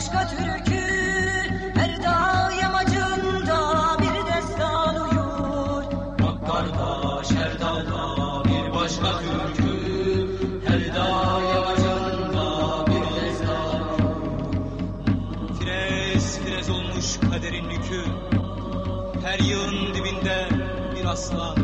başka türkü Her dağ yamacında bir destan uyur. Bak kardeş her dağda bir başka türkü Her dağ yamacında bir destan Firez firez olmuş kaderin yükü Her yığın dibinde bir aslan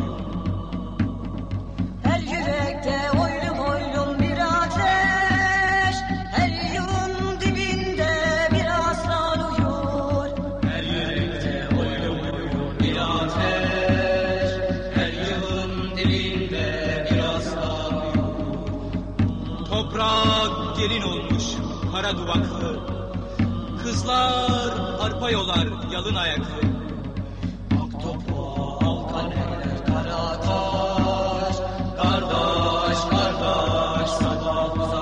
Toprak gelin olmuş kara duvaklı. Kızlar arpa yolar yalın ayaklı. Ak toprağa al kader kara taş Kardeş kardeş sabah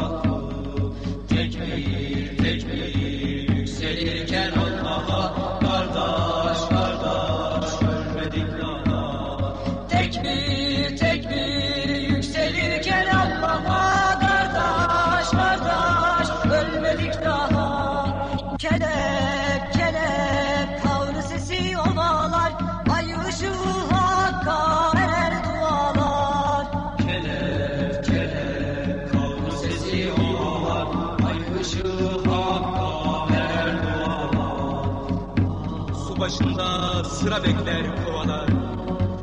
Su başında sıra bekler kovalar.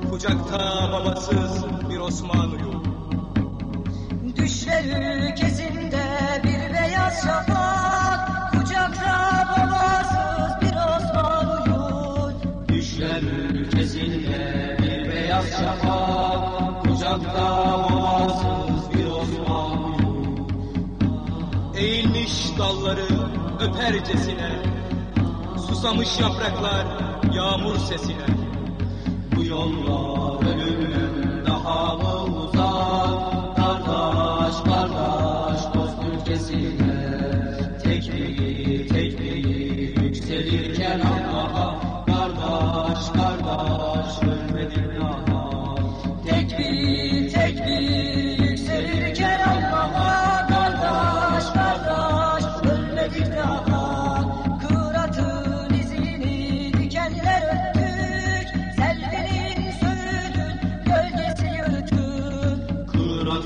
Kucakta babasız bir Osman uyur Düşler ülkesinde bir beyaz şafak. Kucakta babasız bir Osman uyur Düşler ülkesinde bir beyaz şafak. Kucakta babasız bir Osman uyur Eğilmiş dalları öpercesine Susamış yapraklar yağmur sesine. Bu yollar ölümün daha mı uzak Kardeş kardeş dost ülkesine. Tek bir tek bir yükselirken Allah'a Kardeş kardeş ölmedik daha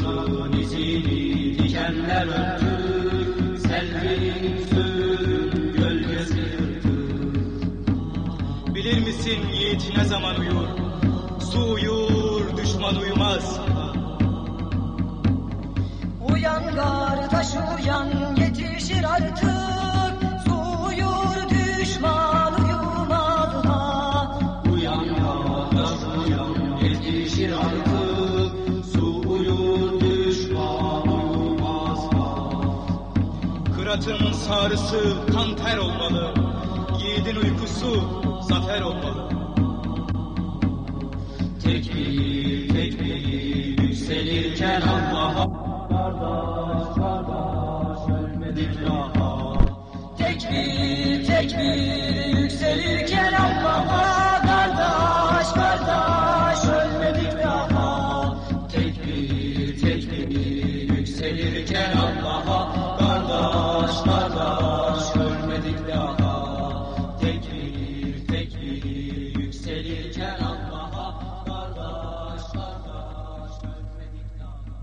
Kıratın izini dikenler öptü gölgesi yırtı Bilir misin yiğit ne zaman uyur? Su uyur düşman uyumaz. Uyan kardeş uyan Kıratın sarısı kan ter olmalı. Yiğidin uykusu zafer olmalı. Tek bir tek bir yükselirken Allah'a Kardeş kardeş ölmedik daha. Tek bir tek bir yükselirken Allah'a Kardeş kardeş ölmedik daha. Tek bir tek bir yükselirken Allah'a Kardeş kardeş